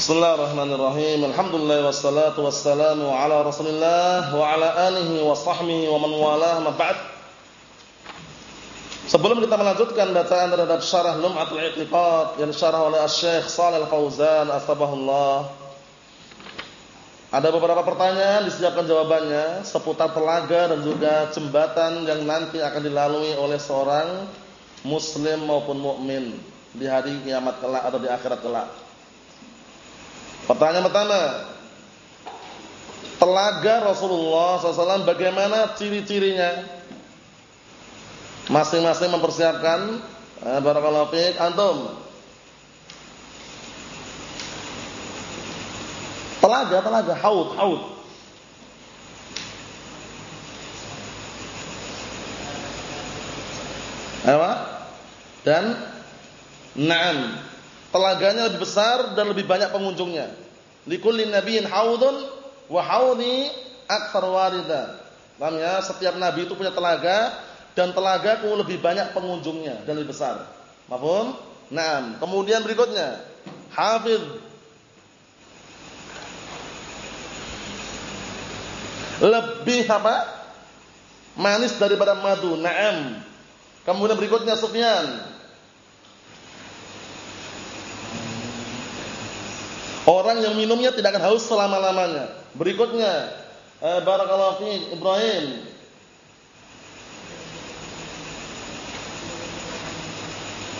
Bismillahirrahmanirrahim. Alhamdulillah wassalatu wassalamu ala Rasulillah wa ala alihi wa sahbihi wa man walah ma ba'd. Sebelum kita melanjutkan bacaan terhadap syarah Lum'atul I'tiqad yang syarah oleh Asy-Syaikh Shalal Fauzan asbahullah. Ada beberapa pertanyaan disiapkan jawabannya seputar telaga dan juga jembatan yang nanti akan dilalui oleh seorang muslim maupun mukmin di hari kiamat kelak atau di akhirat kelak. Pertanyaan pertama. Telaga Rasulullah SAW bagaimana ciri-cirinya? Masing-masing mempersiapkan. Eh, Barakallahu fiik. Antum. Telaga, telaga. Haud, haud. Apa? Dan Naam telaganya lebih besar dan lebih banyak pengunjungnya. Likulli nabiyyin haudun wa haudi aktsar warida. Paham ya? Setiap nabi itu punya telaga dan telagaku lebih banyak pengunjungnya dan lebih besar. Paham? Naam. Kemudian berikutnya, hafiz lebih apa? Manis daripada madu. Naam. Kemudian berikutnya Sufyan Orang yang minumnya tidak akan haus selama-lamanya. Berikutnya, eh, barakallahu fi Ibrahim.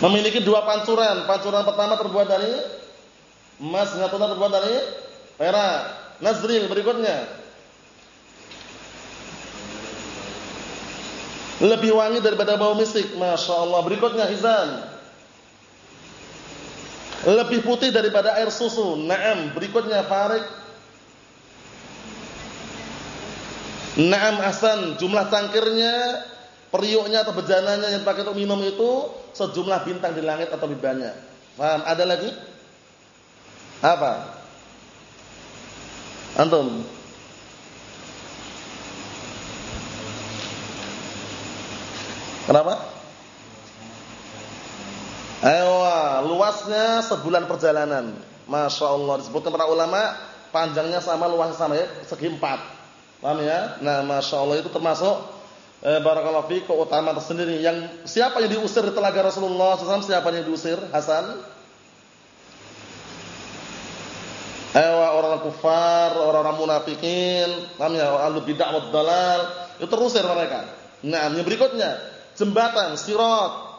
Memiliki dua pancuran. Pancuran pertama terbuat dari emas, yang kedua terbuat dari perak. Nazril berikutnya. Lebih wangi daripada bau misik. Masya Allah. Berikutnya Hizan lebih putih daripada air susu. Naam, berikutnya Farid. Naam Hasan, jumlah tangkirnya, periuknya atau bejananya yang pakai untuk minum itu sejumlah bintang di langit atau lebih banyak. Paham? Ada lagi? Apa? Antum? Kenapa? Ayo, luasnya sebulan perjalanan. Masya Allah disebutkan para ulama panjangnya sama luasnya sama ya segi empat. Paham ya? Nah, masya Allah itu termasuk eh, barakallahu fi keutamaan tersendiri. Yang siapa yang diusir di telaga Rasulullah SAW? Siapa yang diusir? Hasan? Ayo orang kufar, orang-orang munafikin, paham ya? Ahlu bid'ah dalal, itu terusir mereka. Nah, yang berikutnya jembatan sirat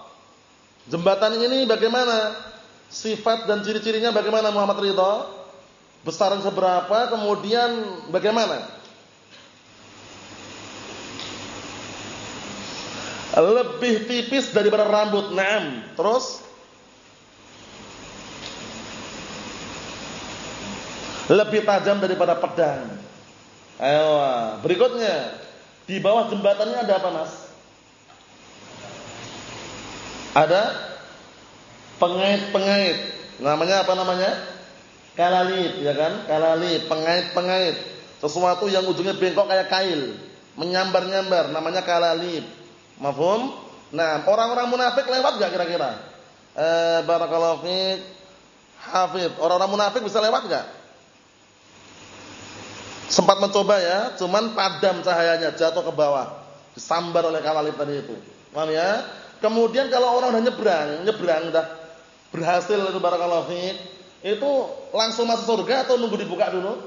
Jembatan ini bagaimana? Sifat dan ciri-cirinya bagaimana Muhammad Ridha? Besaran seberapa? Kemudian bagaimana? Lebih tipis daripada rambut. Naam. Terus lebih tajam daripada pedang. Ayo, berikutnya di bawah jembatannya ada apa, Mas? Ada pengait-pengait. Namanya apa namanya? Kalalip, ya kan? Kalalip, pengait-pengait. Sesuatu yang ujungnya bengkok kayak kail, menyambar-nyambar, namanya kalalip. Mafhum? Nah, orang-orang munafik lewat enggak kira-kira? Eh, barakallahu fiik. Hafid, orang-orang munafik bisa lewat enggak? Sempat mencoba ya, cuman padam cahayanya, jatuh ke bawah. Disambar oleh kalalip tadi itu. Paham ya? Kemudian kalau orang udah nyebrang, nyebrang udah berhasil itu barakallahu fiik, itu langsung masuk surga atau nunggu dibuka dulu?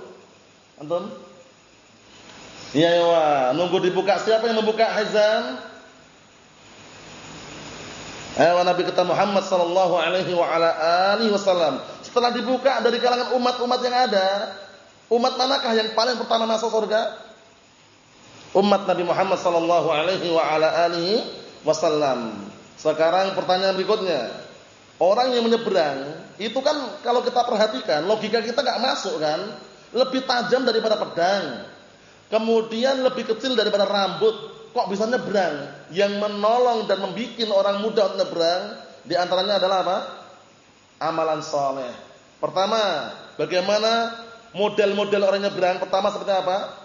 Antum? Iya, ya, nunggu dibuka. Siapa yang membuka Hizam? Ayo Nabi kita Muhammad sallallahu alaihi wa ala alihi wasallam. Setelah dibuka dari kalangan umat-umat yang ada, umat manakah yang paling pertama masuk surga? Umat Nabi Muhammad sallallahu alaihi wa ala alihi wasallam. Sekarang pertanyaan berikutnya. Orang yang menyeberang itu kan kalau kita perhatikan logika kita nggak masuk kan? Lebih tajam daripada pedang. Kemudian lebih kecil daripada rambut. Kok bisa nyebrang? Yang menolong dan membuat orang muda untuk di antaranya adalah apa? Amalan soleh. Pertama, bagaimana model-model orang nyebrang? Pertama seperti apa?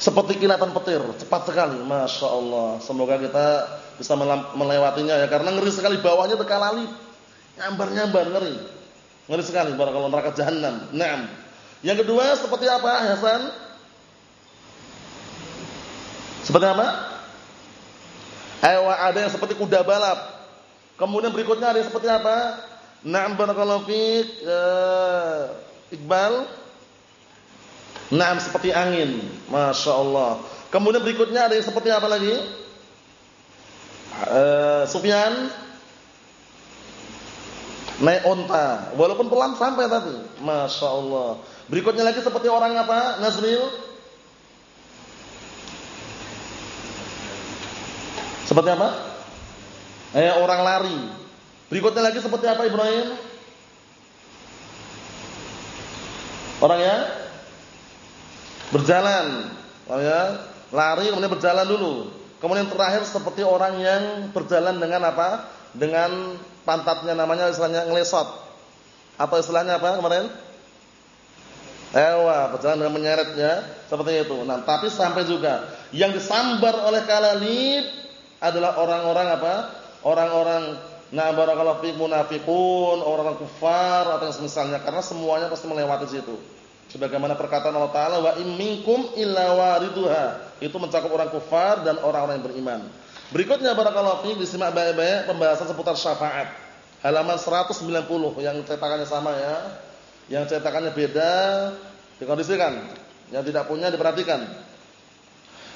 Seperti kilatan petir, cepat sekali. Masya Allah. Semoga kita bisa melewatinya ya. Karena ngeri sekali bawahnya terkalali. Nyambar-nyambar, ngeri. Ngeri sekali barakallahu neraka jahanam. Naam. Yang kedua seperti apa Hasan? Seperti apa? Ayo ada yang seperti kuda balap. Kemudian berikutnya ada yang seperti apa? Naam barakallahu fiik uh, Iqbal. Naam seperti angin. Masya Allah. Kemudian berikutnya ada yang seperti apa lagi? Uh, Sufyan naik onta, walaupun pelan sampai tadi. Masya Allah. Berikutnya lagi seperti orang apa? Nazril. Seperti apa? Eh orang lari. Berikutnya lagi seperti apa Ibrahim? Orang ya berjalan, oh ya, lari kemudian berjalan dulu. Kemudian terakhir seperti orang yang berjalan dengan apa? Dengan pantatnya namanya istilahnya ngelesot. Atau istilahnya apa kemarin? Ewa, berjalan dengan menyeretnya seperti itu. Nah, tapi sampai juga yang disambar oleh kalalib adalah orang-orang apa? Orang-orang Nah barakallahu fi munafiqun, orang-orang kufar atau yang semisalnya karena semuanya pasti melewati situ. Sebagaimana perkataan Allah Taala wa in minkum illa wariduha. Itu mencakup orang kufar dan orang-orang yang beriman. Berikutnya barakallahu fi disimak baik-baik pembahasan seputar syafaat. Halaman 190 yang cetakannya sama ya. Yang cetakannya beda dikondisikan. Yang tidak punya diperhatikan.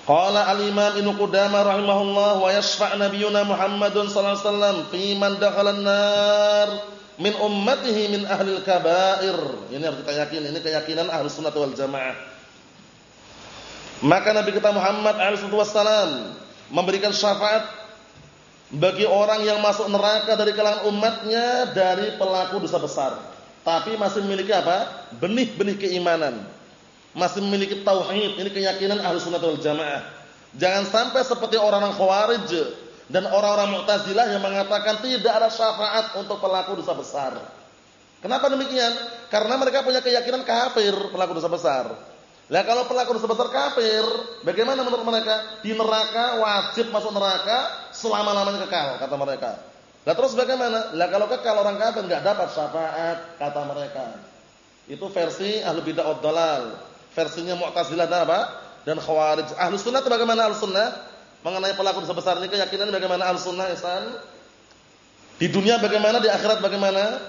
Qala al-Imam Ibnu Qudamah rahimahullah wa yashfa' nabiyyuna Muhammadun sallallahu alaihi wasallam fi man dakhala an-nar min ummatihi min ahli al-kaba'ir. Ini harus kita yakin, ini keyakinan ahli sunnah wal jamaah. Maka Nabi kita Muhammad wasallam memberikan syafaat bagi orang yang masuk neraka dari kalangan umatnya dari pelaku dosa besar, tapi masih memiliki apa? benih-benih keimanan masih memiliki tauhid, ini keyakinan ahli sunnah wal jamaah. Jangan sampai seperti orang-orang khawarij dan orang-orang mu'tazilah yang mengatakan tidak ada syafaat untuk pelaku dosa besar. Kenapa demikian? Karena mereka punya keyakinan kafir pelaku dosa besar. Lah kalau pelaku dosa besar kafir, bagaimana menurut mereka? Di neraka wajib masuk neraka selama-lamanya kekal kata mereka. Lah terus bagaimana? Lah kalau kekal orang kafir enggak dapat syafaat kata mereka. Itu versi ahli bid'ah dalal versinya Mu'tazilah dan apa? Dan Khawarij. Ahlus Sunnah bagaimana Ahlus Sunnah? Mengenai pelaku dosa besar ini keyakinan bagaimana Ahlus Sunnah Ihsan? Di dunia bagaimana, di akhirat bagaimana?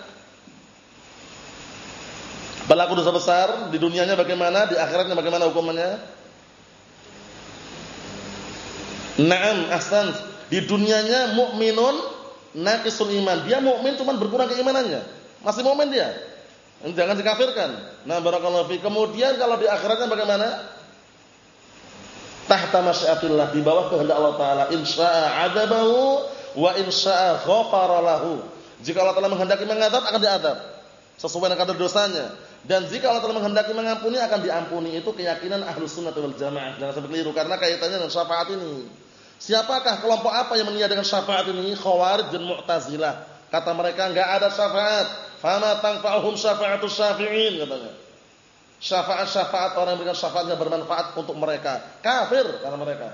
Pelaku dosa besar di dunianya bagaimana, di akhiratnya bagaimana hukumannya? Naam, ahsan. Di dunianya mukminun naqisul iman. Dia mukmin cuma berkurang keimanannya. Masih mukmin dia. Jangan dikafirkan. Nah, barakallahu fi. Kemudian kalau di akhiratnya bagaimana? Tahta masyiatillah, di bawah kehendak Allah taala. Insya'a adabahu wa insya'a ghafara lahu. Jika Allah telah menghendaki mengadab akan diadab sesuai dengan kadar dosanya. Dan jika Allah telah menghendaki mengampuni akan diampuni. Itu keyakinan Ahlus Sunnah wal Jamaah. Jangan sampai keliru karena kaitannya dengan syafaat ini. Siapakah kelompok apa yang meniadakan syafaat ini? Khawarij dan Mu'tazilah. Kata mereka enggak ada syafaat Fama tanfa'uhum syafa'atus syafi'in katanya. Syafaat-syafaat orang yang berikan syafaatnya bermanfaat untuk mereka. Kafir karena mereka.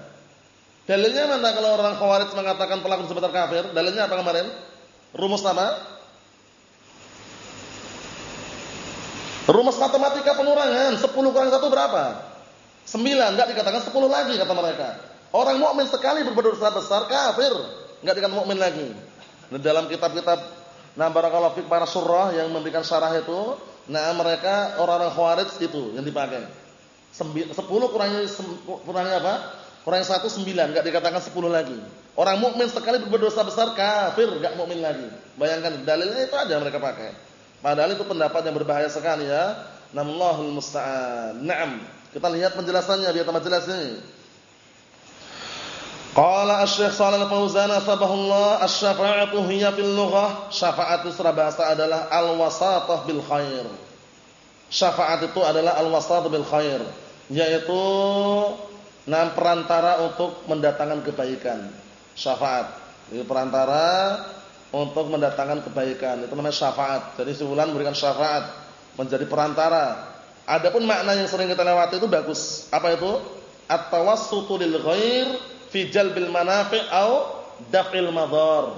Dalilnya mana kalau orang Khawarij mengatakan pelaku sebentar kafir? Dalilnya apa kemarin? Rumus apa? Rumus matematika pengurangan 10 kurang 1 berapa? 9, enggak dikatakan 10 lagi kata mereka. Orang mukmin sekali berbuat dosa besar kafir, enggak dikatakan mukmin lagi. Dalam kitab-kitab Nah, barakallahu fik para surah yang memberikan syarah itu, nah mereka orang-orang khawarij itu yang dipakai. 10 kurangnya kurangnya apa? Kurang 1 9, enggak dikatakan 10 lagi. Orang mukmin sekali berdosa besar kafir, enggak mukmin lagi. Bayangkan dalilnya itu aja mereka pakai. Padahal itu pendapat yang berbahaya sekali ya. Namallahul musta'an. Naam. Kita lihat penjelasannya biar tambah jelas ini. Qala Asy-Syaikh Shalal Fauzan sabahullah asy-syafa'atu hiya fil lughah syafaat itu secara adalah al-wasatah bil khair. Syafaat itu adalah al-wasatah bil khair, yaitu nam perantara untuk mendatangkan kebaikan. Syafaat. Itu perantara untuk mendatangkan kebaikan. Itu namanya syafaat. Jadi sebulan memberikan syafaat menjadi perantara. Adapun makna yang sering kita lewati itu bagus. Apa itu? At-tawassutu lil ghair fi jalbil manafi' au daf'il madhar.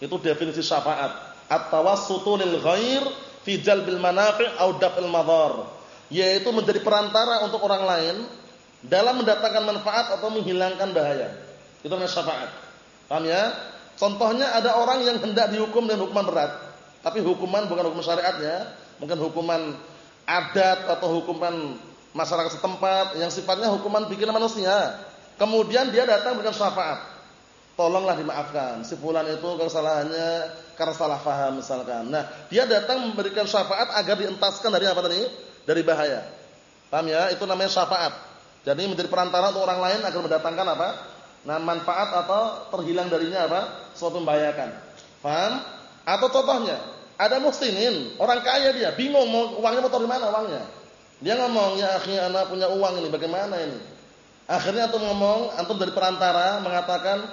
Itu definisi syafaat. At-tawassutu lil ghair fi jalbil manafi' au daf'il madhar, yaitu menjadi perantara untuk orang lain dalam mendatangkan manfaat atau menghilangkan bahaya. Itu namanya syafaat. Paham ya? Contohnya ada orang yang hendak dihukum dengan hukuman berat, tapi hukuman bukan hukum syariatnya, mungkin hukuman adat atau hukuman masyarakat setempat yang sifatnya hukuman bikinan manusia. Kemudian dia datang dengan syafaat. Tolonglah dimaafkan. Si fulan itu kesalahannya karena salah faham misalkan. Nah, dia datang memberikan syafaat agar dientaskan dari apa tadi? Dari bahaya. Paham ya? Itu namanya syafaat. Jadi menjadi perantara untuk orang lain agar mendatangkan apa? Nah, manfaat atau terhilang darinya apa? Suatu membahayakan. Paham? Atau contohnya, ada muslimin, orang kaya dia, bingung mau uangnya mau taruh di mana uangnya. Dia ngomong, "Ya akhi, anak punya uang ini, bagaimana ini?" Akhirnya antum ngomong, antum dari perantara mengatakan,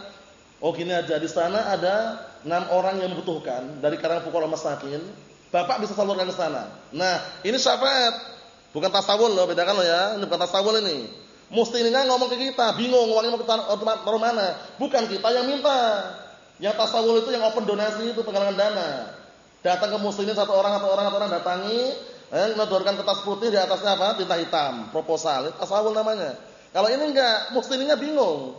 "Oh, gini aja, di sana ada enam orang yang membutuhkan dari kalangan fuqara masakin. Bapak bisa salurkan ke sana." Nah, ini syafaat. Bukan tasawul loh, bedakan loh ya. Ini bukan tasawul ini. Mustinina ngomong ke kita, bingung uangnya mau taruh mana? Bukan kita yang minta. Yang tasawul itu yang open donasi itu penggalangan dana. Datang ke muslimin satu orang atau orang atau orang datangi, eh, menodorkan kertas putih di atasnya apa? Tinta hitam, proposal. Tasawul namanya. Kalau ini enggak, musliminnya bingung.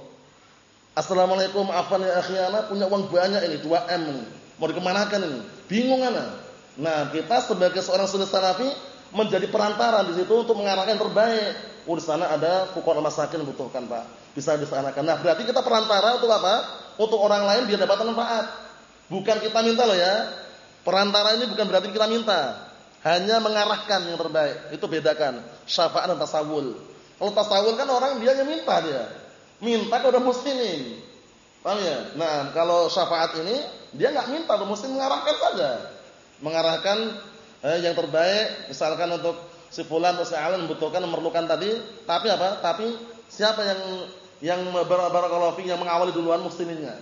Assalamualaikum, afan ya akhiana, punya uang banyak ini, 2M ini. Mau dikemanakan ini? Bingung ana. Nah, kita sebagai seorang sunnah salafi menjadi perantara di situ untuk mengarahkan yang terbaik. Oh, di sana ada fuqara masakin butuhkan, Pak. Bisa disanakan. Nah, berarti kita perantara untuk apa? Untuk orang lain biar dapat manfaat. Bukan kita minta loh ya. Perantara ini bukan berarti kita minta. Hanya mengarahkan yang terbaik. Itu bedakan syafaat dan tasawul. Kalau tasawul kan orang dia yang minta dia. Minta kepada muslimin. Paham ya? Nah, kalau syafaat ini dia nggak minta, muslim mengarahkan saja. Mengarahkan eh, yang terbaik, misalkan untuk si fulan atau si alim membutuhkan memerlukan tadi, tapi apa? Tapi siapa yang yang barakallahu fi yang mengawali duluan musliminnya.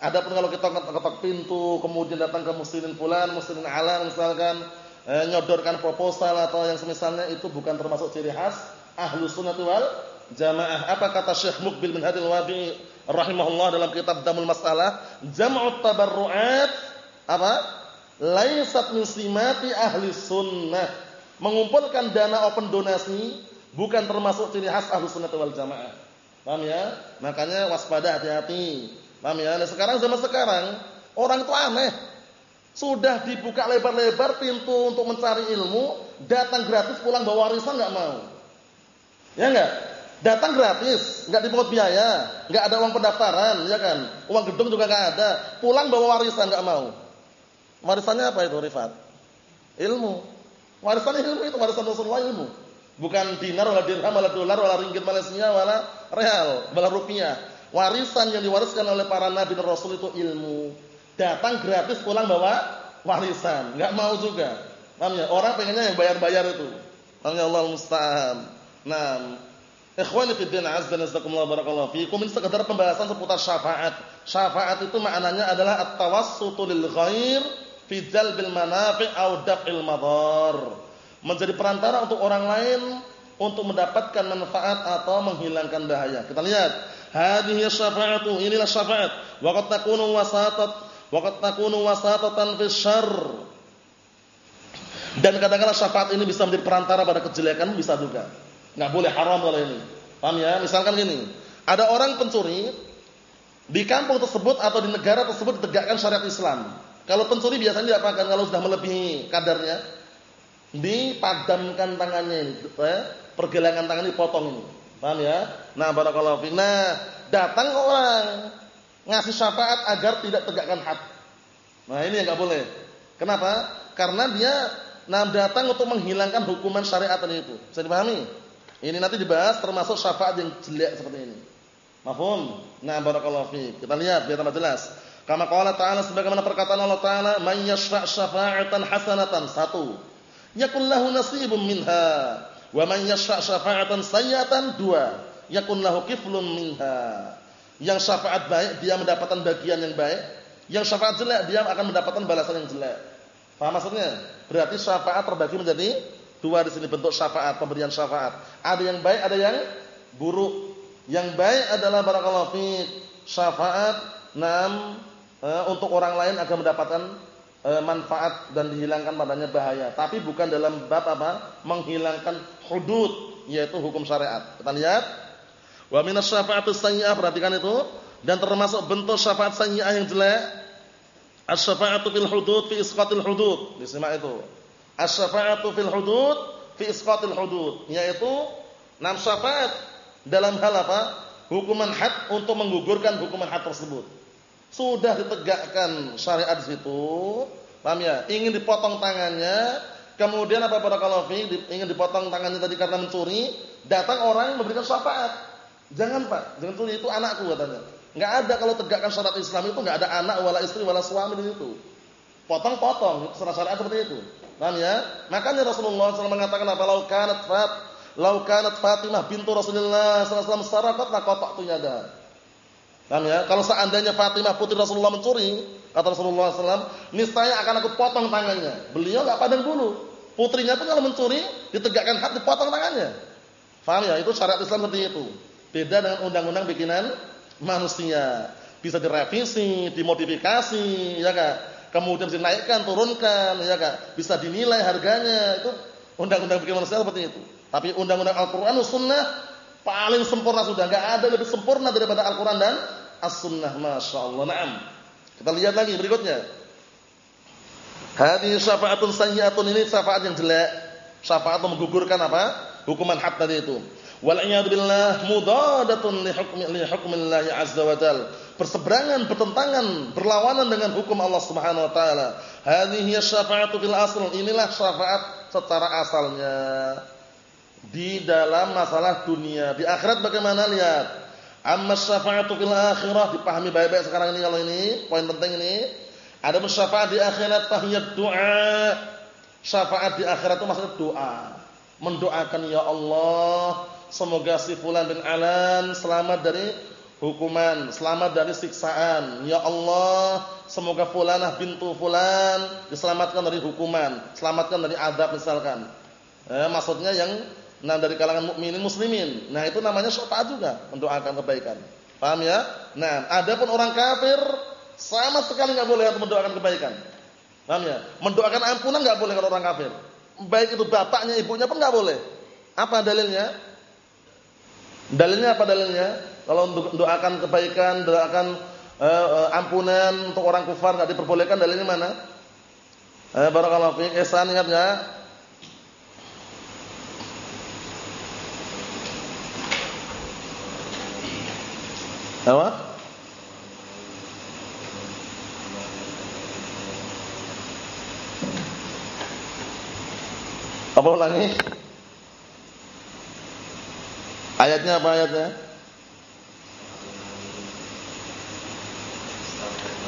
Adapun kalau kita ketok pintu, kemudian datang ke muslimin fulan, muslimin alam misalkan eh, nyodorkan proposal atau yang semisalnya itu bukan termasuk ciri khas Ahlus Sunnah wal Jamaah. Apa kata Syekh Mukbil bin Hadil Wadi rahimahullah dalam kitab Damul Masalah, jam'ut tabarruat apa? Laisat min simati ahli sunnah. Mengumpulkan dana open donasi bukan termasuk ciri khas Ahlus Sunnah wal Jamaah. Paham ya? Makanya waspada hati-hati. Paham ya? Nah, sekarang zaman sekarang orang itu aneh. Sudah dibuka lebar-lebar pintu untuk mencari ilmu, datang gratis pulang bawa warisan enggak mau. Ya enggak? Datang gratis, enggak dipungut biaya, enggak ada uang pendaftaran, ya kan? Uang gedung juga enggak ada. Pulang bawa warisan enggak mau. Warisannya apa itu, Rifat? Ilmu. Warisan ilmu itu warisan Rasulullah ilmu. Bukan dinar wala dirham wala dolar wala ringgit Malaysia wala real, wala rupiah. Warisan yang diwariskan oleh para nabi dan rasul itu ilmu. Datang gratis pulang bawa warisan, enggak mau juga. Paham ya? Orang pengennya yang bayar-bayar itu. Paham ya Allah musta'an. Nah, ikhwani fi din azza nazakumullah barakallahu fikum ini sekedar pembahasan seputar syafaat. Syafaat itu maknanya adalah at-tawassutu lil ghair fi jalbil manafi' au daf'il madar. Menjadi perantara untuk orang lain untuk mendapatkan manfaat atau menghilangkan bahaya. Kita lihat, hadhihi syafa'atu, inilah syafaat. Wa qad takunu wasatat, wa qad takunu wasatatan fi syarr. Dan kadang-kadang syafaat ini bisa menjadi perantara pada kejelekan bisa juga. Enggak boleh haram kalau ini. Paham ya? Misalkan gini, ada orang pencuri di kampung tersebut atau di negara tersebut ditegakkan syariat Islam. Kalau pencuri biasanya diapakan kalau sudah melebihi kadarnya? Dipadamkan tangannya ini, eh? pergelangan tangan dipotong ini. Paham ya? Nah, barakallahu fiik. Nah, datang orang ngasih syafaat agar tidak tegakkan had. Nah, ini yang enggak boleh. Kenapa? Karena dia nah datang untuk menghilangkan hukuman syariat itu. Bisa dipahami? Ini nanti dibahas termasuk syafaat yang jelek seperti ini. Mafhum? Nah, barakallahu fi. Kita lihat biar tambah jelas. Kama qala ta'ala sebagaimana perkataan Allah Ta'ala, "Man yashfa' syafa'atan hasanatan." Satu. Yakun lahu nasibun minha. Wa man yashfa' syafa'atan sayyatan. Dua. Yakun lahu kiflun minha. Yang syafaat baik dia mendapatkan bagian yang baik, yang syafaat jelek dia akan mendapatkan balasan yang jelek. Paham maksudnya? Berarti syafaat terbagi menjadi Dua di sini bentuk syafaat, pemberian syafaat. Ada yang baik, ada yang buruk. Yang baik adalah barakallahu fi syafaat nam e, untuk orang lain agar mendapatkan e, manfaat dan dihilangkan padanya bahaya, tapi bukan dalam bab apa? menghilangkan hudud yaitu hukum syariat. Kita lihat wa minas syafa'atus sayyi'ah perhatikan itu dan termasuk bentuk syafaat sayyi'ah yang jelek as-syafa'atu fil hudud fi isqatil hudud. Disimak itu. As-syafa'atu fil hudud fi isqatil hudud yaitu enam syafaat dalam hal apa? hukuman had untuk menggugurkan hukuman had tersebut. Sudah ditegakkan syariat di situ, paham ya? Ingin dipotong tangannya, kemudian apa pada kalau ingin dipotong tangannya tadi karena mencuri, datang orang memberikan syafaat. Jangan Pak, jangan curi itu anakku katanya. Enggak ada kalau tegakkan syariat Islam itu enggak ada anak wala istri wala suami di situ. Potong-potong, secara syariat seperti itu. Paham ya? Makanya Rasulullah SAW mengatakan apa? Lau kanat fat, lau kanat Fatimah bintu Rasulullah SAW sarakat laqata'tu yada. Paham ya? Kalau seandainya Fatimah putri Rasulullah mencuri, kata Rasulullah SAW, niscaya akan aku potong tangannya. Beliau enggak padang bulu. Putrinya pun kalau mencuri, ditegakkan hak dipotong tangannya. Paham ya? Itu syariat Islam seperti itu. Beda dengan undang-undang bikinan manusia. Bisa direvisi, dimodifikasi, ya kan? Kemudian dinaikkan, turunkan, ya kan? Bisa dinilai harganya. Itu undang-undang bikinan manusia seperti itu. Tapi undang-undang Al-Qur'an Sunnah paling sempurna sudah. Enggak ada lebih sempurna daripada Al-Qur'an dan as-sunnah masyaallah. Naam. Kita lihat lagi berikutnya. Hadis syafaatun sayyi'atun ini syafaat yang jelek. Syafaat menggugurkan apa? Hukuman had tadi itu. Wal iyad billah mudadatun li hukmi li hukmillah azza wa jal. Berseberangan, bertentangan, berlawanan dengan hukum Allah Subhanahu wa taala. Hadhihi syafaatu fil asl. Inilah syafaat secara asalnya. Di dalam masalah dunia. Di akhirat bagaimana lihat? Amma syafa'atu fil akhirah dipahami baik-baik sekarang ini kalau ini poin penting ini. Ada syafaat di akhirat tahiyat doa. Syafaat di akhirat itu maksudnya doa. Mendoakan ya Allah, semoga si fulan bin alan selamat dari hukuman, selamat dari siksaan. Ya Allah, semoga fulanah bintu fulan diselamatkan dari hukuman, selamatkan dari azab misalkan. Eh, maksudnya yang Nah dari kalangan mukminin muslimin. Nah itu namanya syafaat juga mendoakan kebaikan. Paham ya? Nah, ada pun orang kafir sama sekali nggak boleh mendoakan kebaikan. Paham ya? Mendoakan ampunan nggak boleh kalau orang kafir. Baik itu bapaknya, ibunya pun nggak boleh. Apa dalilnya? Dalilnya apa dalilnya? Kalau untuk doakan kebaikan, doakan uh, ampunan untuk orang kafir nggak diperbolehkan dalilnya mana? Eh, barakallahu fiik. Ihsan ingat enggak? Apa? Apa ulangi? Ayatnya apa ayatnya?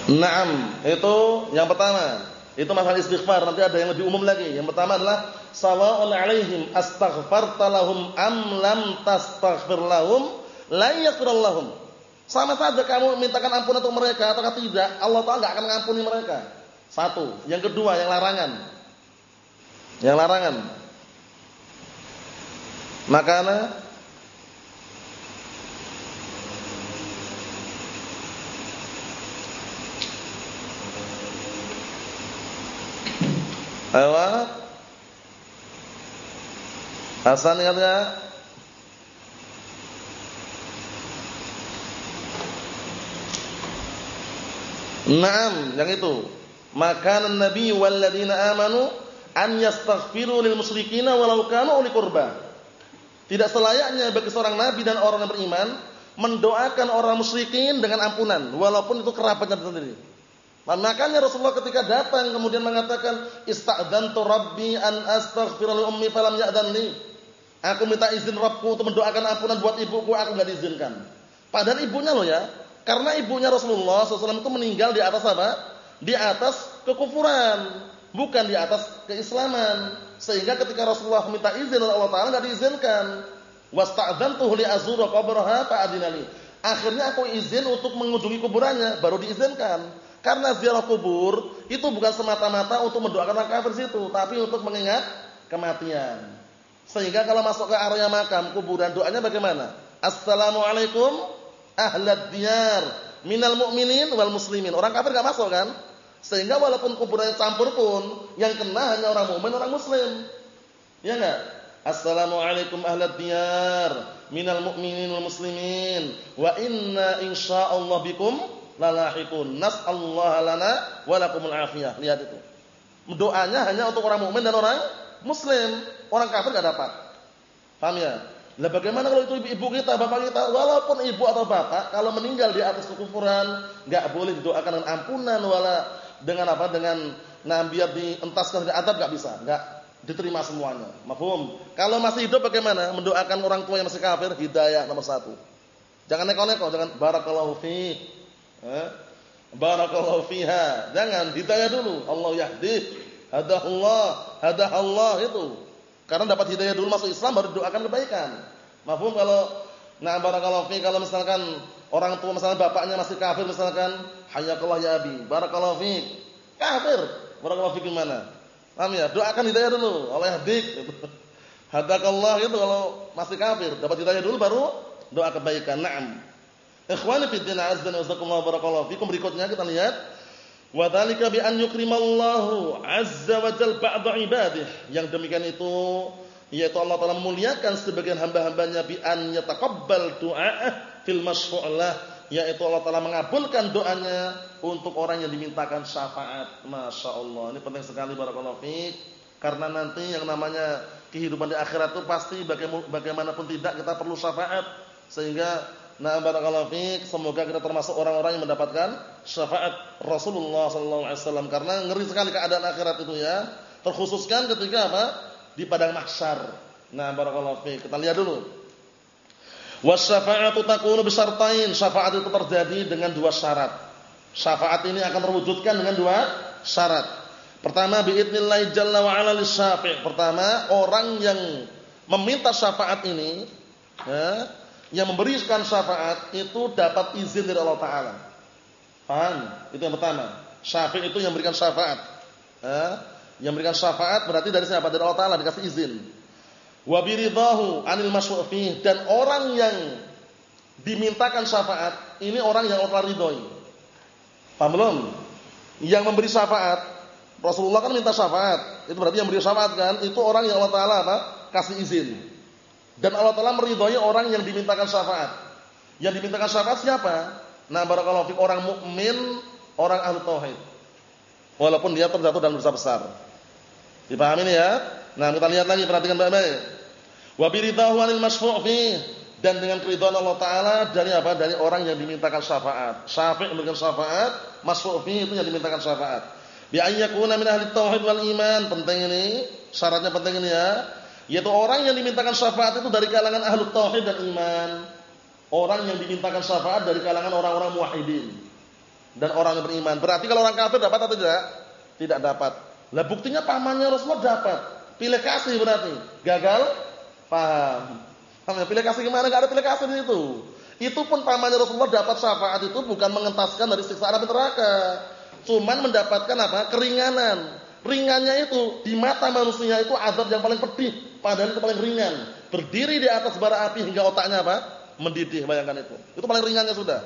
Naam, itu yang pertama. Itu masalah istighfar, nanti ada yang lebih umum lagi. Yang pertama adalah sawa'un 'alaihim astaghfarta lahum am lam tastaghfir lahum la yaghfir. Sama saja kamu mintakan ampun untuk mereka atau tidak, Allah Taala enggak akan mengampuni mereka. Satu. Yang kedua, yang larangan. Yang larangan. Makana Ayo. Hasan ingat Naam, yang itu. Maka Nabi walladzina amanu an yastaghfiru lil musyrikina walau kanu uli qurba. Tidak selayaknya bagi seorang nabi dan orang yang beriman mendoakan orang musyrikin dengan ampunan walaupun itu kerabatnya sendiri. Makanya Rasulullah ketika datang kemudian mengatakan istadzantu rabbi an astaghfira li ummi falam ya'dan li. Aku minta izin Rabbku untuk mendoakan ampunan buat ibuku, aku enggak diizinkan. Padahal ibunya loh ya, karena ibunya Rasulullah SAW itu meninggal di atas apa? Di atas kekufuran, bukan di atas keislaman. Sehingga ketika Rasulullah minta izin oleh Allah Taala nggak diizinkan. Wasta'dzantuhu li azura qabraha fa'adinali. Akhirnya aku izin untuk mengunjungi kuburannya, baru diizinkan. Karena ziarah kubur itu bukan semata-mata untuk mendoakan orang kafir situ, tapi untuk mengingat kematian. Sehingga kalau masuk ke area makam kuburan doanya bagaimana? Assalamualaikum ahlad diyar minal mu'minin wal muslimin. Orang kafir enggak masuk kan? Sehingga walaupun kuburannya campur pun yang kena hanya orang mukmin, orang muslim. Ya enggak? Assalamualaikum ahlad diyar minal mu'minin wal muslimin wa inna insyaallah bikum lalahiqun. Nas'allaha lana wa lakumul afiyah. Lihat itu. Doanya hanya untuk orang mukmin dan orang muslim. Orang kafir enggak dapat. Paham ya? Lah bagaimana kalau itu ibu kita, bapak kita, walaupun ibu atau bapak kalau meninggal di atas kekufuran, enggak boleh didoakan dengan ampunan wala dengan apa? Dengan nah biar dientaskan dari adab enggak bisa, enggak diterima semuanya. Mafhum? Kalau masih hidup bagaimana? Mendoakan orang tua yang masih kafir, hidayah nomor satu. Jangan neko-neko, jangan barakallahu fi. Barakallahu fiha. Jangan hidayah dulu. Allah yahdi. Hadahullah, hadahallah itu. Karena dapat hidayah dulu masuk Islam baru doakan kebaikan. Mafhum kalau nah barakallahu fi kalau misalkan orang tua misalnya bapaknya masih kafir misalkan hayakallah ya abi barakallahu fi kafir barakallahu fi gimana? Paham ya? Doakan hidayah dulu. Allah yahdik gitu. Hadakallah itu kalau masih kafir, dapat hidayah dulu baru doa kebaikan. Naam. Ikhwani fi din azza wa jalla barakallahu fikum berikutnya kita lihat Wa dzalika bi an yukrimallahu azza wa jalla ba'da ibadih. Yang demikian itu yaitu Allah Taala memuliakan sebagian hamba-hambanya bi an yataqabbal du'a fil masyfu'lah yaitu Allah Taala mengabulkan doanya untuk orang yang dimintakan syafaat. Masya Allah. Ini penting sekali barakallahu fiik karena nanti yang namanya kehidupan di akhirat itu pasti bagaimanapun tidak kita perlu syafaat sehingga Nah barakallahu fiik, semoga kita termasuk orang-orang yang mendapatkan syafaat Rasulullah sallallahu alaihi wasallam karena ngeri sekali keadaan akhirat itu ya. Terkhususkan ketika apa? Di padang mahsyar. Nah barakallahu fiik, kita lihat dulu. Wasyafa'atu takunu bisyartain. Syafaat itu terjadi dengan dua syarat. Syafaat ini akan terwujudkan dengan dua syarat. Pertama biidznillah jalla wa ala lisyafi'. Pertama, orang yang meminta syafaat ini ya, yang memberikan syafaat itu dapat izin dari Allah Taala. Paham? Itu yang pertama. Syafi' itu yang memberikan syafaat. Eh? Yang memberikan syafaat berarti dari siapa? Dari Allah Taala dikasih izin. Wa biridahu anil masyu' dan orang yang dimintakan syafaat ini orang yang Allah ridhoi. Paham belum? Yang memberi syafaat Rasulullah kan minta syafaat. Itu berarti yang memberi syafaat kan itu orang yang Allah Taala apa? kasih izin. Dan Allah Taala meridhai orang yang dimintakan syafaat. Yang dimintakan syafaat siapa? Nah, barakallahu fik orang mukmin, orang ahli tauhid. Walaupun dia terjatuh dalam dosa besar. Dipahami ini ya? Nah, kita lihat lagi perhatikan baik-baik. Wa biridahu 'anil dan dengan keridhaan Allah taala dari apa? Dari orang yang dimintakan syafaat. Syafi' memberikan syafaat, masyfu' fi itu yang dimintakan syafaat. Bi ayyakuna min ahli wal iman. Penting ini, syaratnya penting ini ya yaitu orang yang dimintakan syafaat itu dari kalangan ahlu tauhid dan iman. Orang yang dimintakan syafaat dari kalangan orang-orang muwahhidin dan orang yang beriman. Berarti kalau orang kafir dapat atau tidak? Tidak dapat. Lah buktinya pamannya Rasulullah dapat. Pilih kasih berarti. Gagal? Paham. Paham ya? Pilih kasih gimana? Enggak ada pilih kasih di situ. Itu pun pamannya Rasulullah dapat syafaat itu bukan mengentaskan dari siksaan api neraka. Cuman mendapatkan apa? Keringanan. Ringannya itu di mata manusia itu azab yang paling pedih Padahal itu paling ringan. Berdiri di atas bara api hingga otaknya apa? Mendidih, bayangkan itu. Itu paling ringannya sudah.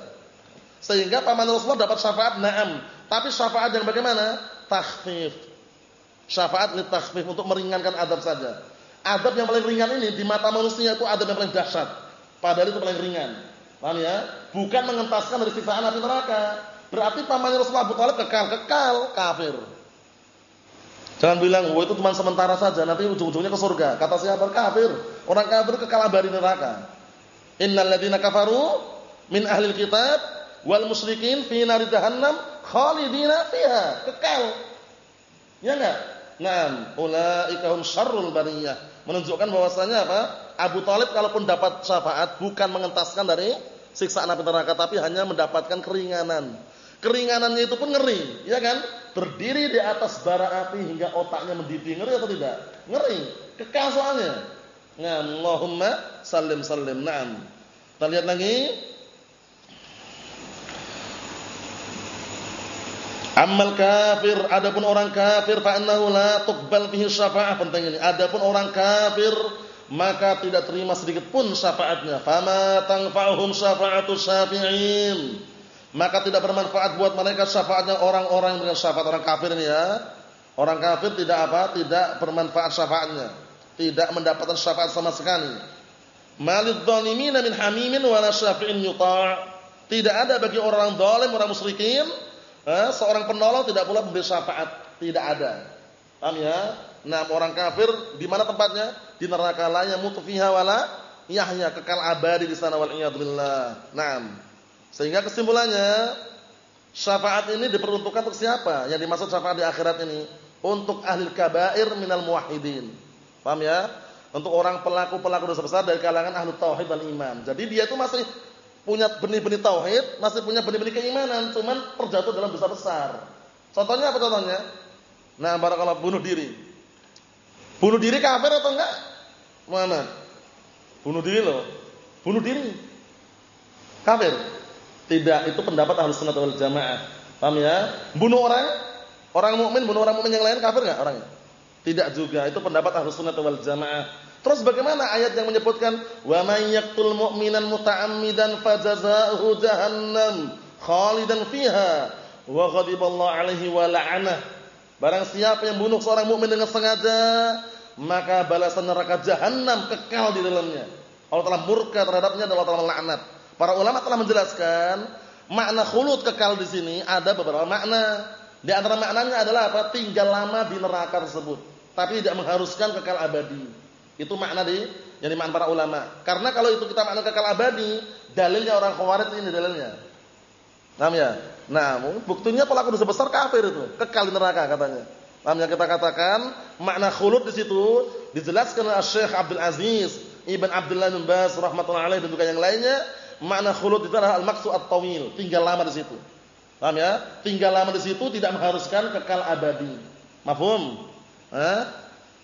Sehingga paman Rasulullah dapat syafaat na'am. Tapi syafaat yang bagaimana? Takhfif. Syafaat li takhfif untuk meringankan adab saja. Adab yang paling ringan ini di mata manusia itu adab yang paling dahsyat. Padahal itu paling ringan. Paham ya? Bukan mengentaskan dari siksaan api neraka. Berarti pamannya Rasulullah Abu Talib kekal, kekal kafir. Jangan bilang, "Oh, itu cuma sementara saja, nanti ujung-ujungnya ke surga." Kata siapa? Kafir. Orang kafir kekal abadi neraka. Innal ladzina kafaru min ahlil kitab wal musyrikin fi nari jahannam khalidina fiha. Kekal. Ya enggak? Naam, ulaika hum syarrul bariyah. Menunjukkan bahwasanya apa? Abu Talib kalaupun dapat syafaat bukan mengentaskan dari siksaan api neraka tapi hanya mendapatkan keringanan. Keringanannya itu pun ngeri, ya kan? Berdiri di atas bara api hingga otaknya mendidih. Ngeri atau tidak? Ngeri. Kekal soalnya. Nah, Allahumma salim salim. Naam. Kita lihat lagi. Amal kafir, adapun orang kafir fa innahu la tuqbal fihi syafa'ah penting ini. Adapun orang kafir maka tidak terima sedikit pun syafaatnya. Fama tanfa'uhum syafa'atu syafi'in. Maka tidak bermanfaat buat mereka syafaatnya orang-orang yang syafaat orang kafir ini ya. Orang kafir tidak apa? Tidak bermanfaat syafaatnya. Tidak mendapatkan syafaat sama sekali. Malid dhalimina min hamimin wala syafi'in yuta'. Tidak ada bagi orang zalim, orang musyrikin, eh, seorang penolong tidak pula memberi syafaat. Tidak ada. Paham ya? Nah, orang kafir di mana tempatnya? Di neraka la yamutu fiha wala yahya, kekal abadi di sana wal iyad billah. Sehingga kesimpulannya syafaat ini diperuntukkan untuk siapa? Yang dimaksud syafaat di akhirat ini untuk ahli kabair minal muwahhidin. Paham ya? Untuk orang pelaku-pelaku dosa besar dari kalangan ahli tauhid dan iman. Jadi dia itu masih punya benih-benih tauhid, masih punya benih-benih keimanan, cuman terjatuh dalam dosa besar. Contohnya apa contohnya? Nah, barakallahu bunuh diri. Bunuh diri kafir atau enggak? Muhammad. Bunuh diri loh. Bunuh diri. Kafir. Tidak, itu pendapat Ahlus Sunnah wal Jamaah. Paham ya? Bunuh orang, orang mukmin bunuh orang mukmin yang lain kafir enggak orangnya? Tidak juga. Itu pendapat Ahlus Sunnah wal Jamaah. Terus bagaimana ayat yang menyebutkan wa may yaqtul mu'minan muta'ammidan fajazaohu jahannam khalidan fiha wa ghadiballahu alaihi wa la'anah. Barang siapa yang bunuh seorang mukmin dengan sengaja, maka balasan neraka jahanam kekal di dalamnya. Allah telah murka terhadapnya dan Allah telah melaknat. Para ulama telah menjelaskan makna khulud kekal di sini ada beberapa makna. Di antara maknanya adalah apa? Tinggal lama di neraka tersebut, tapi tidak mengharuskan kekal abadi. Itu makna di yang dimakna para ulama. Karena kalau itu kita makna kekal abadi, dalilnya orang Khawarij ini dalilnya. Paham ya? Nah, buktinya pelaku dosa besar kafir itu, kekal di neraka katanya. Paham ya kita katakan makna khulud di situ dijelaskan oleh Syekh Abdul Aziz Ibn Abdullah bin Bas rahmatullahi alaihi dan juga yang lainnya Makna khulud itu adalah al-maqsud at-tawil, tinggal lama di situ. Paham ya? Tinggal lama di situ tidak mengharuskan kekal abadi. Mafhum? Eh?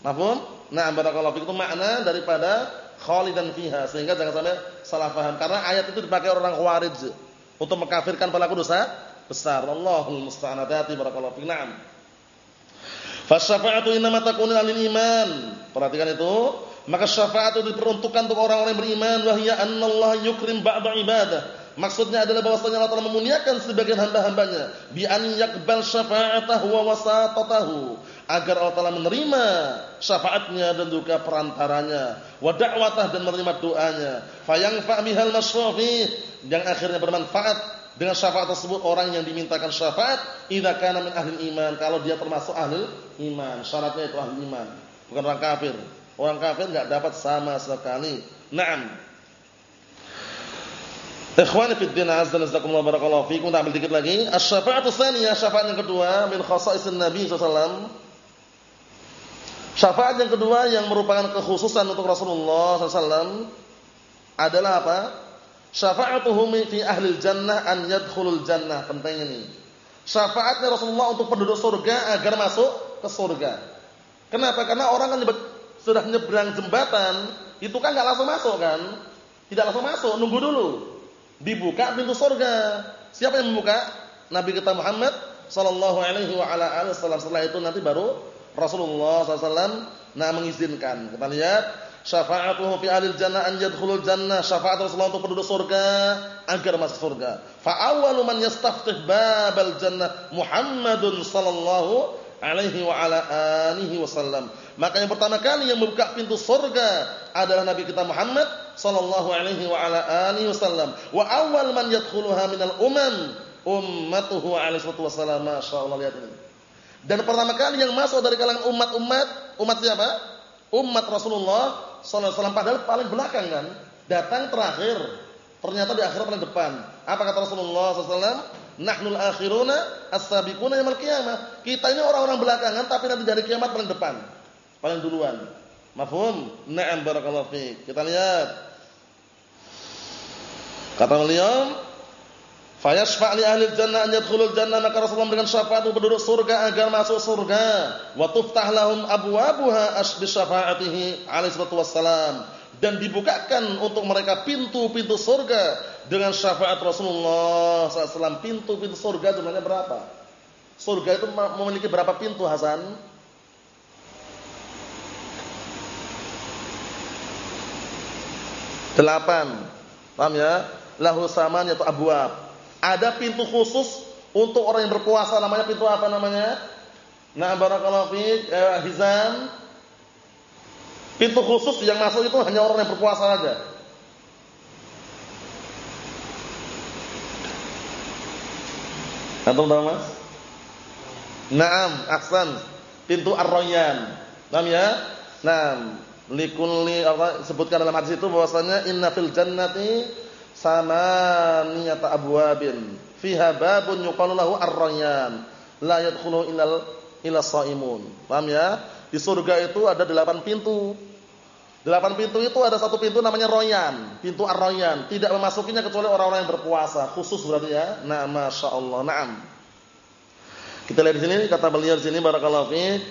Mafhum? Nah, barakallahu fikum itu makna daripada khalidan fiha sehingga jangan sampai salah paham karena ayat itu dipakai orang Khawarij untuk mengkafirkan pelaku dosa besar. Allahul musta'an. Hati barakallahu fikum. Naam. Fasyafa'atu innama takunu lil iman. Perhatikan itu maka syafaat itu diperuntukkan untuk orang-orang yang beriman wahya annallaha yukrim ba'da ibadah. Maksudnya adalah bahwasanya Allah telah memuliakan sebagian hamba-hambanya. Bi an yaqbal syafa'atahu wa wasatatahu. Agar Allah telah menerima syafaatnya dan juga perantaranya. Wa da'watah dan menerima doanya. Fayanfa bihal masyrafi yang akhirnya bermanfaat dengan syafaat tersebut orang yang dimintakan syafaat idza kana min ahli iman. Kalau dia termasuk ahli iman syaratnya itu ahli iman bukan orang kafir Orang kafir enggak dapat sama sekali. Naam. Ikhwani fi din azza wa jalla barakallahu fiikum. Kita ambil dikit lagi. Asy-syafa'atu tsaniyah, syafaat yang kedua min khasa'isin Nabi sallallahu Syafaat yang kedua yang merupakan kekhususan untuk Rasulullah sallallahu adalah apa? Syafa'atuhum fi ahli jannah an yadkhulul jannah. Penting ini. Syafaatnya Rasulullah untuk penduduk surga agar masuk ke surga. Kenapa? Karena orang kan sudah nyebrang jembatan, itu kan nggak langsung masuk kan? Tidak langsung masuk, nunggu dulu. Dibuka pintu surga. Siapa yang membuka? Nabi kita Muhammad sallallahu alaihi wa ala wasallam. Setelah itu nanti baru Rasulullah sallallahu nah mengizinkan. Kita lihat syafaatuhu fi ahli jannah an yadkhulul jannah. Syafaat Rasulullah untuk penduduk surga agar masuk surga. Fa awwalu man yastaftih babal jannah Muhammadun sallallahu alaihi wa ala alihi wasallam. Maka yang pertama kali yang membuka pintu surga adalah Nabi kita Muhammad sallallahu alaihi wa ala alihi wasallam. Wa awwal man yadkhuluha minal umam ummatuhu alaihi wasallam. Masyaallah lihat ini. Dan pertama kali yang masuk dari kalangan umat-umat, umat siapa? Umat Rasulullah sallallahu alaihi wasallam padahal paling belakang kan. Datang terakhir. Ternyata di akhirat paling depan. Apa kata Rasulullah sallallahu alaihi wasallam? Nahnul akhiruna as-sabiquna yaumil qiyamah. Kita ini orang-orang belakangan tapi nanti dari kiamat paling depan paling duluan. Mafhum? Na'am barakallahu fiik. Kita lihat. Kata beliau, "Fayashfa' li ahli jannah an yadkhulul jannah," maka Rasulullah dengan syafaat penduduk surga agar masuk surga. Wa tuftah lahum abwabuha asbi syafaatihi alaihi wassalam. Dan dibukakan untuk mereka pintu-pintu surga dengan syafaat Rasulullah SAW. Pintu-pintu surga jumlahnya berapa? Surga itu memiliki berapa pintu Hasan? Delapan. Paham ya? Lahu saman yaitu abwab. Ada pintu khusus untuk orang yang berpuasa namanya pintu apa namanya? Nah, barakallahu fiik, eh, hizam. Pintu khusus yang masuk itu hanya orang yang berpuasa saja. Antum tahu Mas? Naam, ahsan. Pintu Ar-Rayyan. Naam ya? Naam. Likulli apa sebutkan dalam hadis itu bahwasanya inna fil jannati samaniyata abwabin fiha babun yuqalu lahu ar-rayyan la yadkhulu illal ila shaimun. Paham ya? Di surga itu ada delapan pintu. Delapan pintu itu ada satu pintu namanya royan, pintu ar-royan. Tidak memasukinya kecuali orang-orang yang berpuasa, khusus berarti ya. Nah, masya Allah, naam. Kita lihat di sini kata beliau di sini barakallahu fiik.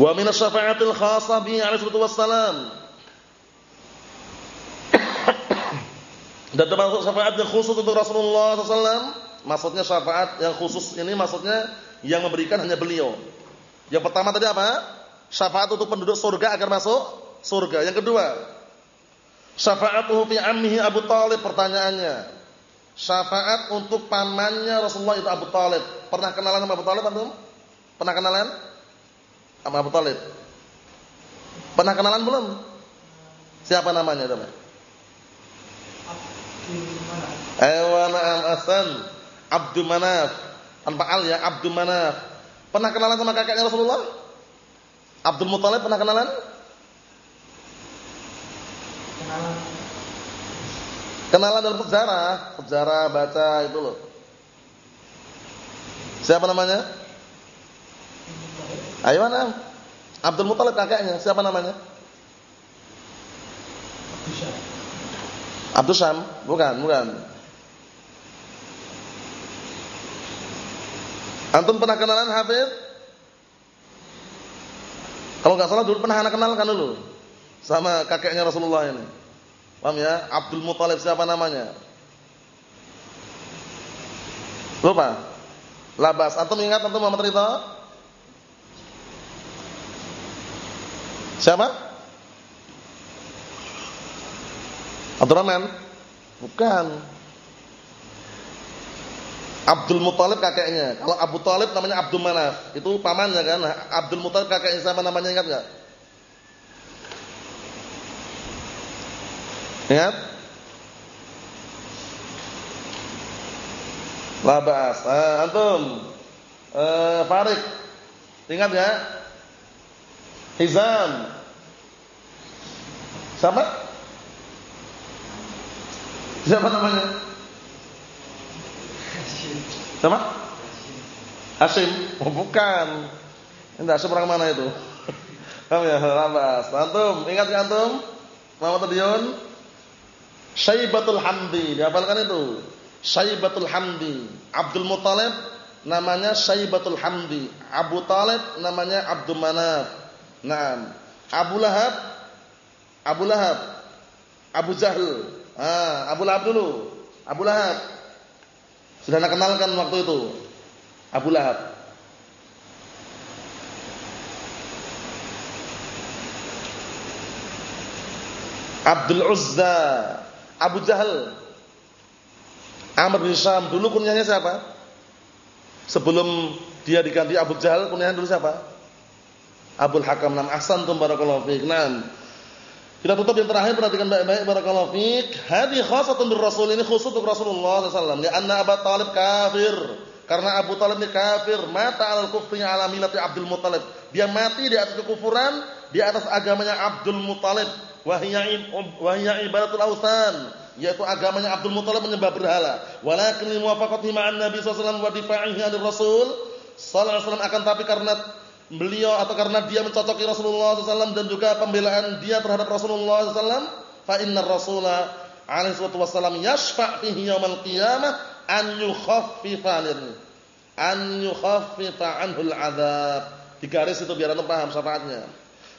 Wa min asy-syafa'atil khassah bi alaihi wassalam. Dan termasuk syafaat yang khusus untuk Rasulullah SAW. Maksudnya syafaat yang khusus ini maksudnya yang memberikan hanya beliau. Yang pertama tadi apa? Syafaat untuk penduduk surga agar masuk surga. Yang kedua, syafaatuhu fi ammihi Abu Talib pertanyaannya. Syafaat untuk pamannya Rasulullah itu Abu Talib. Pernah kenalan sama Abu Talib antum? Pernah kenalan? Sama Abu Talib? Pernah kenalan belum? Siapa namanya, teman? Ewa na'am asan Abdul Manaf Tanpa al ya Abdul Manaf Pernah kenalan sama kakaknya Rasulullah? Abdul Muthalib pernah kenalan? Kenalan. Kenalan dalam sejarah, sejarah baca itu loh. Siapa namanya? Ayo mana? Abdul Muthalib kakaknya, siapa namanya? Abdul Syam, bukan, bukan. Antum pernah kenalan Hafiz? Kalau nggak salah dulu pernah anak kenalkan dulu sama kakeknya Rasulullah ini. Paham ya? Abdul Muthalib siapa namanya? Lupa? Labas. Antum ingat antum Muhammad Ridha? Siapa? Abdurrahman? Bukan. Abdul Muthalib kakeknya. Kalau Abu Talib namanya Abdul Manaf. Itu pamannya kan. Nah, Abdul Muthalib kakeknya siapa namanya ingat enggak? Ingat? Labas. Eh, antum. Eh, Farid. Ingat enggak? Hizam. Siapa? Siapa namanya? Sama? Asim? Oh bukan. Ini Asim orang mana itu? Kamu ya, Labas. Antum, ingat enggak antum? Muhammad Tadion? Syaibatul Hamdi, dihafalkan itu. Syaibatul Hamdi. Abdul Muthalib namanya Syaibatul Hamdi. Abu Talib namanya Abdul Manaf. Naam. Abu Lahab Abu Lahab Abu Jahl. Ah, Abu Lahab dulu. Abu Lahab sudah nak kenalkan waktu itu. Abu Lahab. Abdul Uzza, Abu Jahal, Amr bin Syam. Dulu kunyahnya siapa? Sebelum dia diganti Abu Jahal, kunyahnya dulu siapa? Abdul Hakam nam Ahsan tum barakallahu fiik. Kita tutup yang terakhir perhatikan baik-baik barakallahu fiik. Hadi khasatun bir Rasul ini khusus untuk Rasulullah sallallahu alaihi wasallam. Abu Talib kafir. Karena Abu Talib ini kafir, mata al kufri ala millati Abdul Muthalib. Dia mati di atas kekufuran, di atas agamanya Abdul Muthalib. Wahya ibadatul ausan, yaitu agamanya Abdul Muthalib menyembah berhala. Walakin muwafaqatihi ma'an Nabi sallallahu alaihi wasallam wa difa'ihi 'anil Rasul sallallahu alaihi wasallam akan tapi karena beliau atau karena dia mencocoki Rasulullah SAW dan juga pembelaan dia terhadap Rasulullah SAW, fa inna Rasulullah alaihi wasallam yashfa' fihi yaumil qiyamah an yukhaffifa an yukhaffifa anhu al-'adzab. Di garis itu biar anda paham syafaatnya.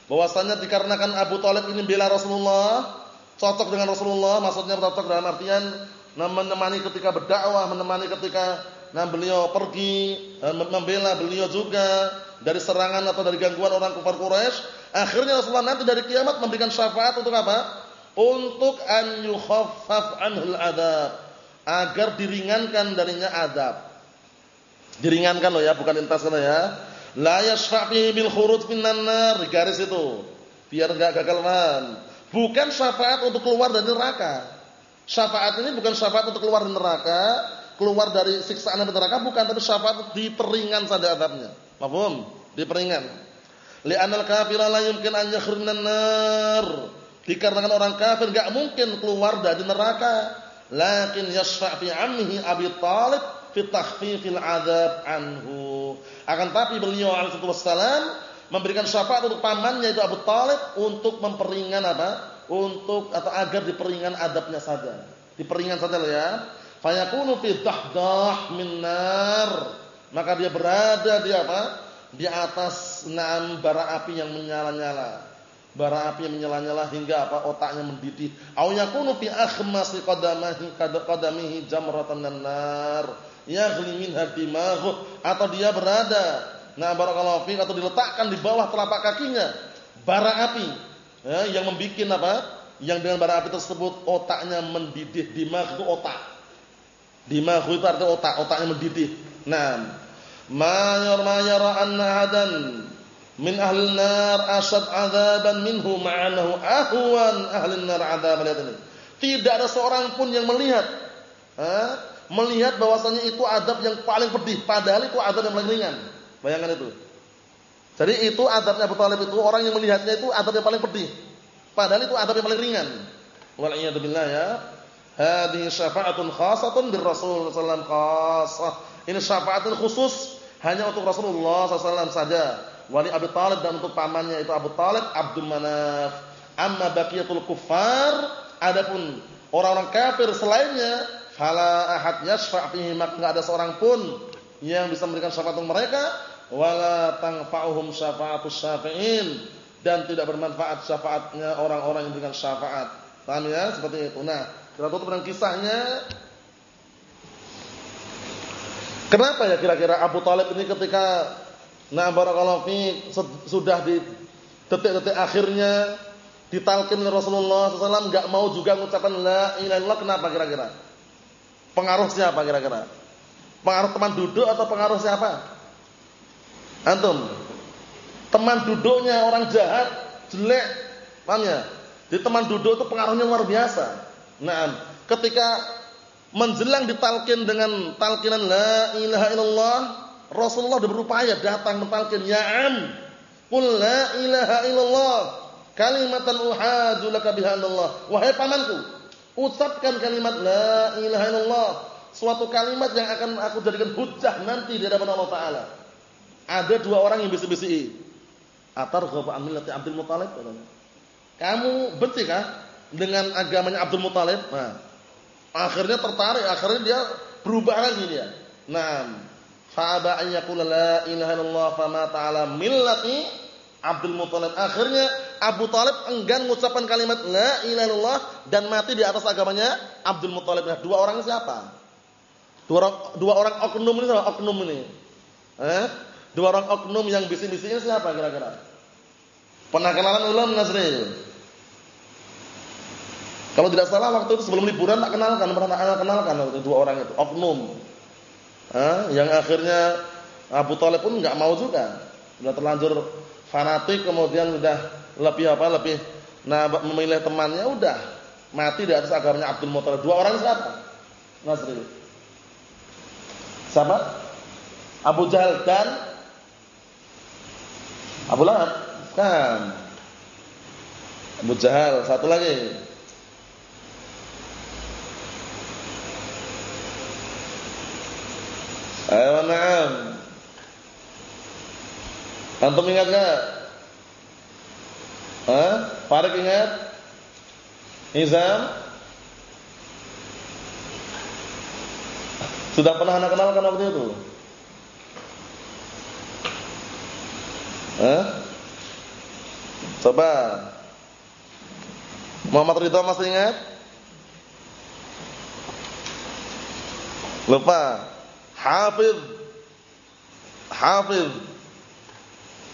Bahwasanya dikarenakan Abu Thalib ini bela Rasulullah, cocok dengan Rasulullah, maksudnya cocok dalam artian menemani ketika berdakwah, menemani ketika nah beliau pergi, membela beliau juga dari serangan atau dari gangguan orang kafir Quraisy, akhirnya Rasulullah nanti dari kiamat memberikan syafaat untuk apa? untuk an yukhaffaf anhul adab agar diringankan darinya adab. Diringankan loh ya, bukan intaskan ya. La yashfa'i bil khuruj minan nar, garis itu. Biar enggak gagal paham. Bukan syafaat untuk keluar dari neraka. Syafaat ini bukan syafaat untuk keluar dari neraka, keluar dari siksaan neraka bukan, tapi syafaat diperingan saja adabnya. Paham? Diperingan. Li'anal kafira la yumkin an yakhruj minan nar. Dikarenakan orang kafir enggak mungkin keluar dari neraka. Lakin yashfa' fi 'ammihi Abi Talib fi takhfifil 'adzab anhu. Akan tapi beliau alaihi wasallam memberikan syafaat untuk pamannya itu Abu Talib untuk memperingan apa? Untuk atau agar diperingan adabnya saja. Diperingan saja loh ya. Fayakunu fi dahdah min nar. Maka dia berada di apa? Di atas enam bara api yang menyala-nyala bara api yang menyala-nyala hingga apa otaknya mendidih. Au yakunu fi akhmasi qadamihi qadamihi jamratan nar. Yaghli minha dimaghu atau dia berada nah barakallahu fi atau diletakkan di bawah telapak kakinya bara api ya, yang membuat apa? Yang dengan bara api tersebut otaknya mendidih. Dimagh itu otak. Dimagh itu artinya otak, otaknya mendidih. Nah, ma yara anna hadan min ahli nar asad azaban minhu ma'anahu ahwan ahli nar azaban lihat ini. Tidak ada seorang pun yang melihat ha? melihat bahwasanya itu adab yang paling pedih padahal itu adab yang paling ringan. Bayangkan itu. Jadi itu adabnya Abu Talib itu orang yang melihatnya itu adab yang paling pedih. Padahal itu adab yang paling ringan. Wal ya. Hadhihi syafa'atun khasatun bir Rasul sallallahu alaihi Ini syafaatun khusus hanya untuk Rasulullah sallallahu saja wali Abi Talib dan untuk pamannya itu Abu Talib Abdul Manaf. Amma baqiyatul kuffar adapun orang-orang kafir selainnya fala ahad yashfa' fihi maka enggak ada seorang pun yang bisa memberikan syafaat untuk mereka wala tanfa'uhum syafa'atus syafi'in dan tidak bermanfaat syafaatnya orang-orang yang memberikan syafaat. Paham ya? Seperti itu. Nah, kita tutup dengan kisahnya. Kenapa ya kira-kira Abu Talib ini ketika Nah barakallahu sudah di detik-detik akhirnya ditalkin oleh Rasulullah SAW enggak mau juga mengucapkan la ilaha illallah kenapa kira-kira? Pengaruh siapa kira-kira? Pengaruh teman duduk atau pengaruh siapa? Antum. Teman duduknya orang jahat, jelek, paham ya? Di teman duduk itu pengaruhnya luar biasa. Nah, ketika menjelang ditalkin dengan talkinan la ilaha illallah Rasulullah berupaya datang mentalkin ya am qul la ilaha illallah kalimatan uhaju laka biha Allah wahai pamanku ucapkan kalimat la ilaha illallah suatu kalimat yang akan aku jadikan hujah nanti di hadapan Allah taala. Ada dua orang yang bisi-bisi. Atarghabu an millati Abdul Muthalib kamu benci kah dengan agamanya Abdul Muthalib nah akhirnya tertarik akhirnya dia berubah lagi dia nah Fa'aba an yaqula la ilaha illallah fama ta'ala millati Abdul Muthalib. Akhirnya Abu Talib enggan mengucapkan kalimat la ilaha illallah dan mati di atas agamanya Abdul Muthalib. Nah, dua orang siapa? Dua orang, dua orang oknum ini oknum ini. Eh? Dua orang oknum yang bisik-bisiknya siapa kira-kira? Pernah kenalan ulama Nazril? Kalau tidak salah waktu itu sebelum liburan tak kenalkan, pernah kenalkan waktu dua orang itu, oknum yang akhirnya Abu Talib pun nggak mau juga. Sudah terlanjur fanatik kemudian sudah lebih apa? Lebih nah memilih temannya udah mati di atas agamanya Abdul Muthalib. Dua orang siapa? Nasri. Siapa? Abu Jahal dan Abu Lahab. Kan. Abu Jahal, satu lagi. Ayo na'am. Antum ingat enggak? Hah? Farid ingat? Izam? Sudah pernah anak kenalkan waktu itu? Hah? Coba. Muhammad Ridho masih ingat? Lupa. Hafiz. Hafiz.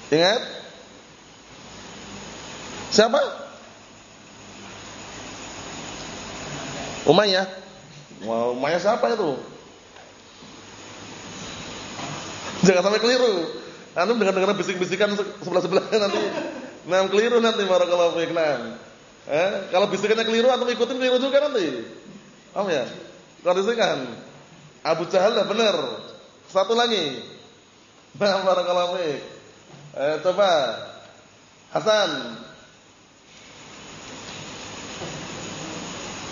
Ingat? Siapa? Umayyah. Wah, Umayyah siapa itu? Jangan sampai keliru. Antum dengar-dengar bisik-bisikan sebelah-sebelah nanti. Nah, keliru nanti barakallahu fiik. Nah. Eh, kalau bisikannya keliru antum ikutin keliru juga nanti. Paham ya? Kondisikan. Abu Jahal lah benar. Satu lagi. Barakallahu fiik. Eh, coba. Hasan.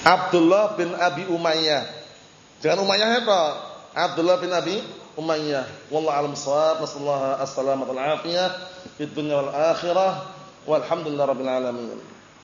Abdullah bin Abi Umayyah. Jangan Umayyah itu. Abdullah bin Abi Umayyah. Wallahu a'lam bissawab. Nasallahu as-salamata wal afiyah fid dunya wal akhirah. Walhamdulillahirabbil alamin.